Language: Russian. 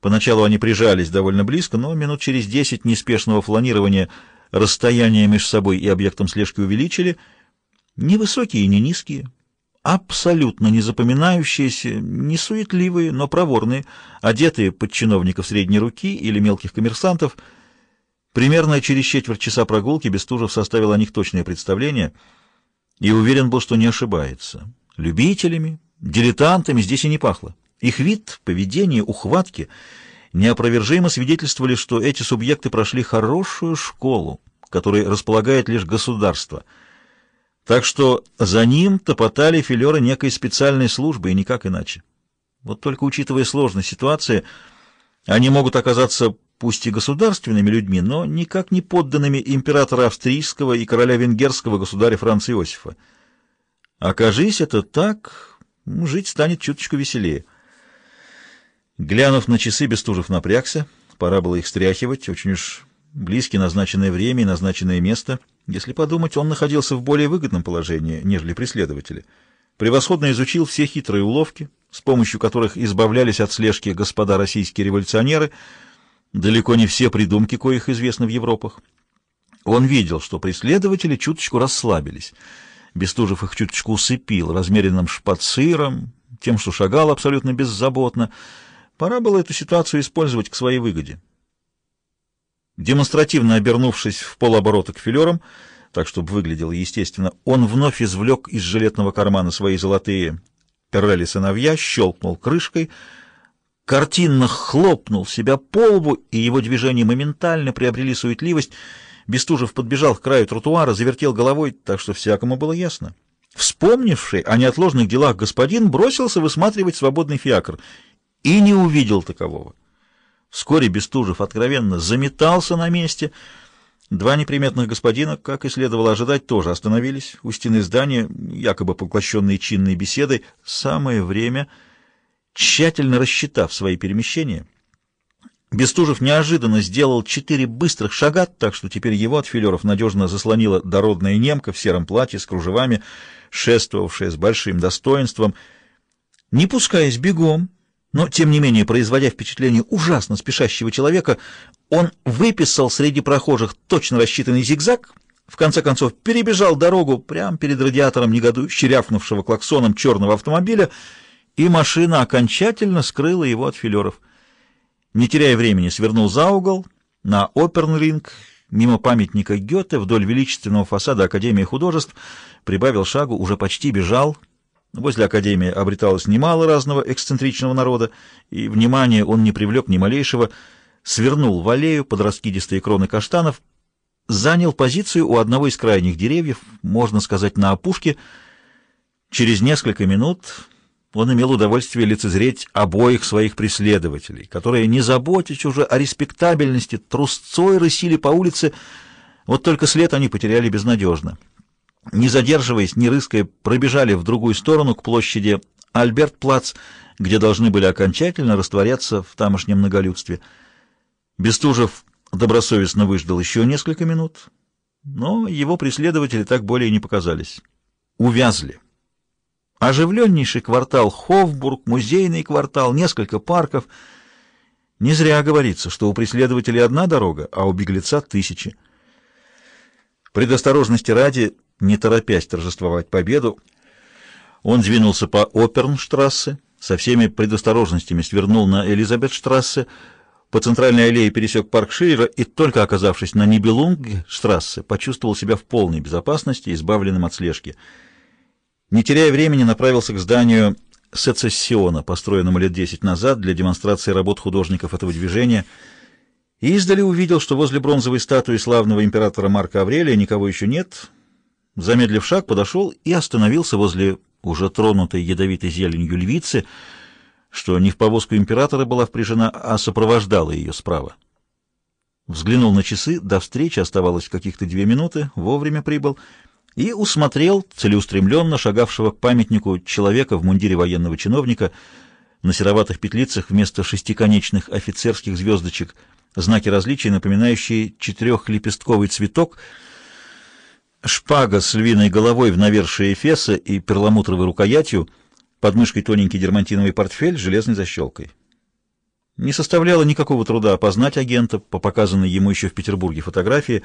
Поначалу они прижались довольно близко, но минут через десять неспешного фланирования расстояние между собой и объектом слежки увеличили. Ни высокие, ни низкие. Абсолютно не запоминающиеся, не суетливые, но проворные, одетые под чиновников средней руки или мелких коммерсантов. Примерно через четверть часа прогулки Бестужев составил о них точное представление и уверен был, что не ошибается. Любителями, дилетантами здесь и не пахло. Их вид, поведение, ухватки неопровержимо свидетельствовали, что эти субъекты прошли хорошую школу, которой располагает лишь государство. Так что за ним топотали филеры некой специальной службы и никак иначе. Вот только учитывая сложность ситуации, они могут оказаться пусть и государственными людьми, но никак не подданными императора австрийского и короля венгерского государя Франца Иосифа. Окажись это так, жить станет чуточку веселее. Глянув на часы, Бестужев напрягся. Пора было их стряхивать. Очень уж близки назначенное время и назначенное место. Если подумать, он находился в более выгодном положении, нежели преследователи. Превосходно изучил все хитрые уловки, с помощью которых избавлялись от слежки господа российские революционеры, далеко не все придумки, коих известны в Европах. Он видел, что преследователи чуточку расслабились. Бестужев их чуточку усыпил размеренным шпациром, тем, что шагал абсолютно беззаботно, Пора было эту ситуацию использовать к своей выгоде. Демонстративно обернувшись в полоборота к филерам, так чтобы выглядело естественно, он вновь извлек из жилетного кармана свои золотые перрели сыновья, щелкнул крышкой, картинно хлопнул себя по лбу, и его движения моментально приобрели суетливость. Бестужев подбежал к краю тротуара, завертел головой, так что всякому было ясно. Вспомнивший о неотложных делах господин бросился высматривать свободный фиакр — и не увидел такового. Вскоре Бестужев откровенно заметался на месте. Два неприметных господина, как и следовало ожидать, тоже остановились у стены здания, якобы поглощенные чинной беседой. Самое время, тщательно рассчитав свои перемещения, Бестужев неожиданно сделал четыре быстрых шага, так что теперь его от филеров надежно заслонила дородная немка в сером платье с кружевами, шествовавшая с большим достоинством. Не пускаясь бегом, но, тем не менее, производя впечатление ужасно спешащего человека, он выписал среди прохожих точно рассчитанный зигзаг, в конце концов перебежал дорогу прямо перед радиатором негодующе рявкнувшего клаксоном черного автомобиля, и машина окончательно скрыла его от филеров. Не теряя времени, свернул за угол на Опернринг, мимо памятника Гёте, вдоль величественного фасада Академии художеств, прибавил шагу, уже почти бежал, Возле Академии обреталось немало разного эксцентричного народа, и внимание он не привлек ни малейшего, свернул в аллею под раскидистые кроны каштанов, занял позицию у одного из крайних деревьев, можно сказать, на опушке. Через несколько минут он имел удовольствие лицезреть обоих своих преследователей, которые, не заботясь уже о респектабельности, трусцой рысили по улице, вот только след они потеряли безнадежно. Не задерживаясь, не рыская, пробежали в другую сторону к площади Альберт-Плац, где должны были окончательно растворяться в тамошнем многолюдстве. Бестужев добросовестно выждал еще несколько минут, но его преследователи так более не показались. Увязли. Оживленнейший квартал Хофбург, музейный квартал, несколько парков. Не зря говорится, что у преследователей одна дорога, а у беглеца тысячи. Предосторожности ради не торопясь торжествовать победу, он двинулся по Опернштрассе, со всеми предосторожностями свернул на Элизабетштрассе, по центральной аллее пересек парк Шиллера и, только оказавшись на Нибелунгштрассе, почувствовал себя в полной безопасности, избавленным от слежки. Не теряя времени, направился к зданию сецессиона, построенному лет десять назад для демонстрации работ художников этого движения, и издали увидел, что возле бронзовой статуи славного императора Марка Аврелия никого еще нет, Замедлив шаг, подошел и остановился возле уже тронутой ядовитой зеленью львицы, что не в повозку императора была впряжена, а сопровождала ее справа. Взглянул на часы, до встречи оставалось каких-то две минуты, вовремя прибыл, и усмотрел целеустремленно шагавшего к памятнику человека в мундире военного чиновника, на сероватых петлицах вместо шестиконечных офицерских звездочек знаки различия, напоминающие четырехлепестковый цветок — Шпага с львиной головой в навершие эфеса и перламутровой рукоятью, под мышкой тоненький дермантиновый портфель с железной защелкой. Не составляло никакого труда опознать агента по показанной ему еще в Петербурге фотографии.